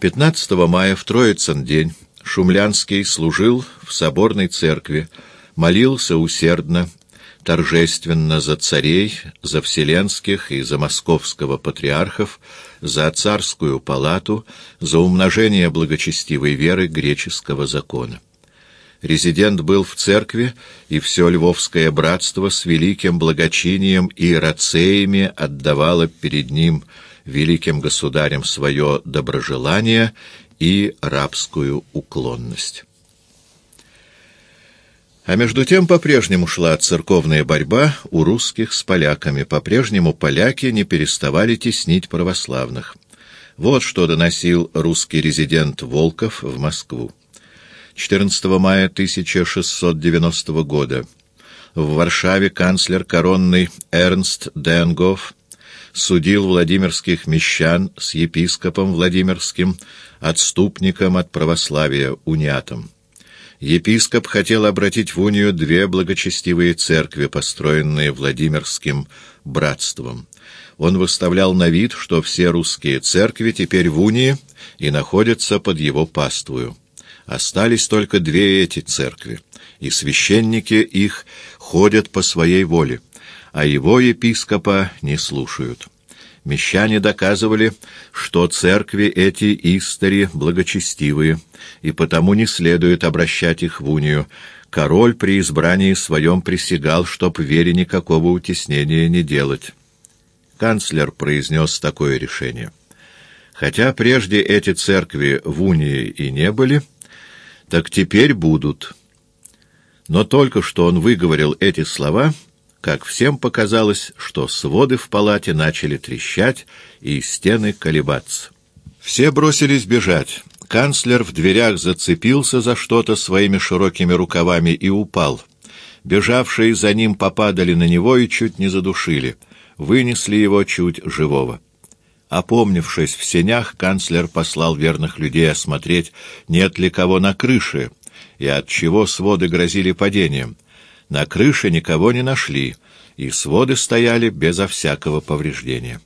15 мая в Троицын день Шумлянский служил в соборной церкви, молился усердно, торжественно за царей, за вселенских и за московского патриархов, за царскую палату, за умножение благочестивой веры греческого закона. Резидент был в церкви, и все львовское братство с великим благочинием и рацеями отдавало перед ним – великим государем свое доброжелание и рабскую уклонность. А между тем по-прежнему шла церковная борьба у русских с поляками. По-прежнему поляки не переставали теснить православных. Вот что доносил русский резидент Волков в Москву. 14 мая 1690 года в Варшаве канцлер коронный Эрнст Денгоф судил владимирских мещан с епископом Владимирским, отступником от православия, униатом. Епископ хотел обратить в унию две благочестивые церкви, построенные Владимирским братством. Он выставлял на вид, что все русские церкви теперь в унии и находятся под его паствою. Остались только две эти церкви, и священники их ходят по своей воле а его епископа не слушают. Мещане доказывали, что церкви эти истори благочестивые, и потому не следует обращать их в унию. Король при избрании своем присягал, чтоб вере никакого утеснения не делать. Канцлер произнес такое решение. Хотя прежде эти церкви в унии и не были, так теперь будут. Но только что он выговорил эти слова — как всем показалось, что своды в палате начали трещать и стены колебаться. Все бросились бежать. Канцлер в дверях зацепился за что-то своими широкими рукавами и упал. Бежавшие за ним попадали на него и чуть не задушили. Вынесли его чуть живого. Опомнившись в сенях, канцлер послал верных людей осмотреть, нет ли кого на крыше, и от чего своды грозили падением — на крыше никого не нашли, и своды стояли безо всякого повреждения.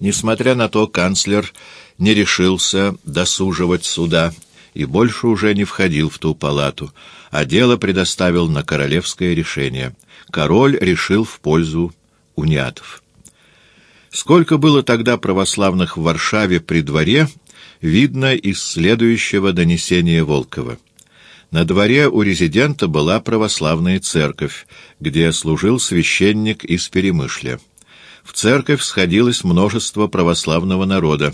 Несмотря на то, канцлер не решился досуживать суда и больше уже не входил в ту палату, а дело предоставил на королевское решение. Король решил в пользу униатов. Сколько было тогда православных в Варшаве при дворе, видно из следующего донесения Волкова. На дворе у резидента была православная церковь, где служил священник из Перемышля. В церковь сходилось множество православного народа,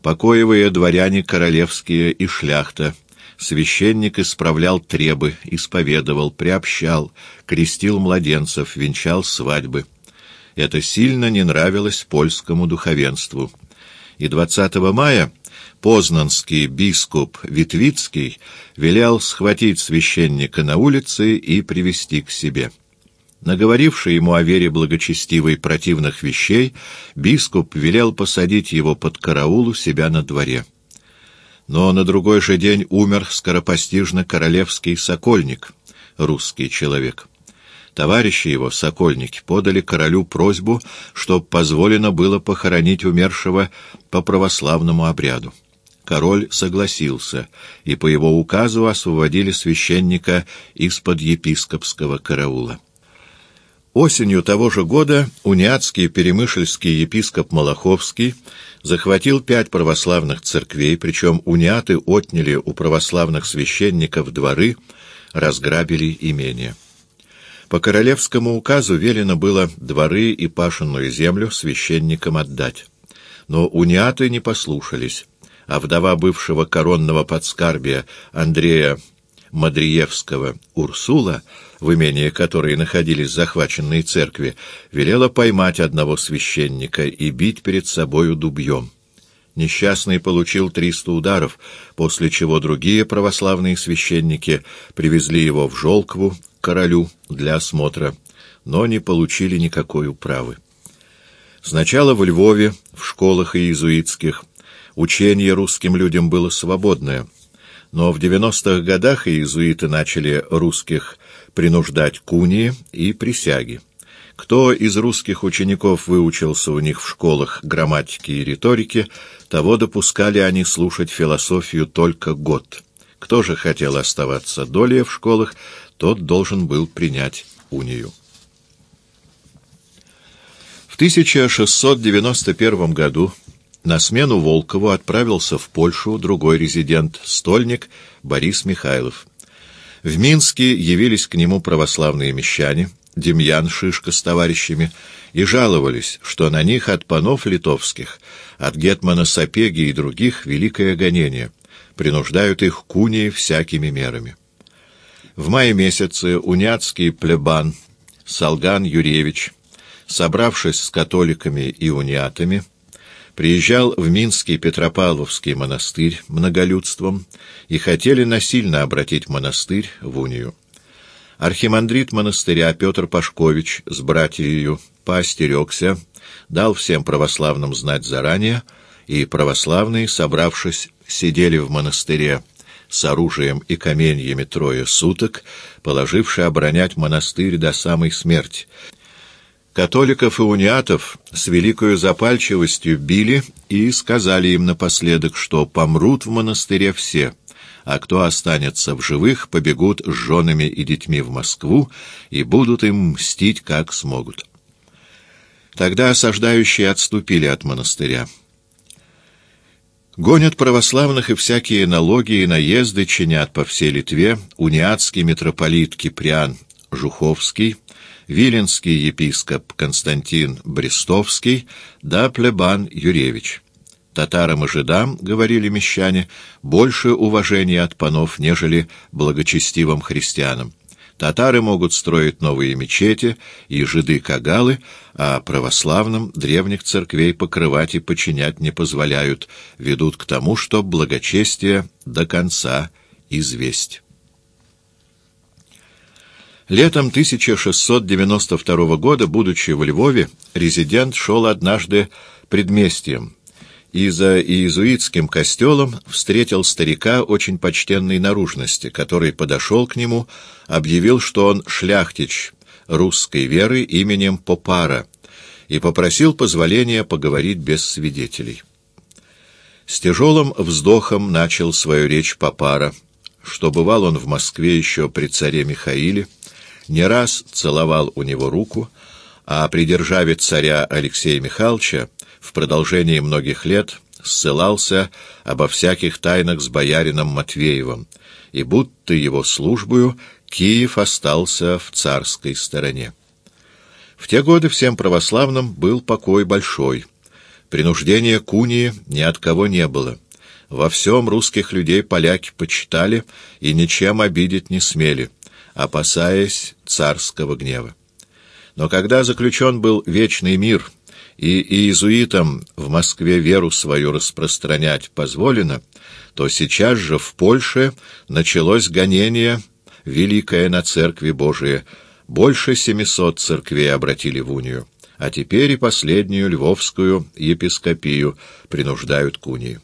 покоевые дворяне королевские и шляхта. Священник исправлял требы, исповедовал, приобщал, крестил младенцев, венчал свадьбы. Это сильно не нравилось польскому духовенству. И 20 мая познанский бископ Витвицкий велел схватить священника на улице и привести к себе. Наговоривший ему о вере благочестивой противных вещей, бископ велел посадить его под караул у себя на дворе. Но на другой же день умер скоропостижно королевский сокольник, русский человек. Товарищи его, сокольники, подали королю просьбу, чтоб позволено было похоронить умершего по православному обряду. Король согласился, и по его указу освободили священника из-под епископского караула. Осенью того же года униатский перемышльский епископ Малаховский захватил пять православных церквей, причем униаты отняли у православных священников дворы, разграбили имения. По королевскому указу велено было дворы и пашенную землю священникам отдать. Но униаты не послушались а вдова бывшего коронного подскарбия Андрея Мадриевского Урсула, в имении которой находились захваченные церкви, велела поймать одного священника и бить перед собою дубьем. Несчастный получил триста ударов, после чего другие православные священники привезли его в Жолкву, королю, для осмотра, но не получили никакой управы. Сначала в Львове, в школах иезуитских, Учение русским людям было свободное, но в 90-х годах иезуиты начали русских принуждать к унии и присяги. Кто из русских учеников выучился у них в школах грамматики и риторики, того допускали они слушать философию только год. Кто же хотел оставаться долее в школах, тот должен был принять унию. В 1691 году на смену Волкову отправился в Польшу другой резидент, стольник Борис Михайлов. В Минске явились к нему православные мещане, Демьян Шишка с товарищами, и жаловались, что на них от панов литовских, от гетмана Сапеги и других великое гонение, принуждают их к унии всякими мерами. В мае месяце уняцкий плебан Салган Юрьевич, собравшись с католиками и униатами, приезжал в Минский Петропавловский монастырь многолюдством и хотели насильно обратить монастырь в унию. Архимандрит монастыря Петр Пашкович с братьею поостерегся, дал всем православным знать заранее, и православные, собравшись, сидели в монастыре с оружием и каменьями трое суток, положивши оборонять монастырь до самой смерти. Католиков и униатов с великою запальчивостью били и сказали им напоследок, что помрут в монастыре все — а кто останется в живых, побегут с женами и детьми в Москву и будут им мстить, как смогут. Тогда осаждающие отступили от монастыря. Гонят православных и всякие налоги и наезды чинят по всей Литве униатский митрополит Киприан Жуховский, Виленский епископ Константин Брестовский да плебан Юревич. Татарам и жидам, — говорили мещане, — больше уважения от панов, нежели благочестивым христианам. Татары могут строить новые мечети и жиды-кагалы, а православным древних церквей покрывать и подчинять не позволяют, ведут к тому, что благочестие до конца известь. Летом 1692 года, будучи в Львове, резидент шел однажды предместьем, и за иезуитским костелом встретил старика очень почтенной наружности, который подошел к нему, объявил, что он шляхтич русской веры именем Попара, и попросил позволения поговорить без свидетелей. С тяжелым вздохом начал свою речь Попара, что бывал он в Москве еще при царе Михаиле, не раз целовал у него руку, а при державе царя Алексея Михайловича в продолжении многих лет ссылался обо всяких тайнах с боярином Матвеевым, и будто его службою Киев остался в царской стороне. В те годы всем православным был покой большой. Принуждения кунии ни от кого не было. Во всем русских людей поляки почитали и ничем обидеть не смели, опасаясь царского гнева. Но когда заключен был вечный мир — и иезуитам в Москве веру свою распространять позволено, то сейчас же в Польше началось гонение великое на Церкви Божие. Больше семисот церквей обратили в унию, а теперь и последнюю львовскую епископию принуждают к унии.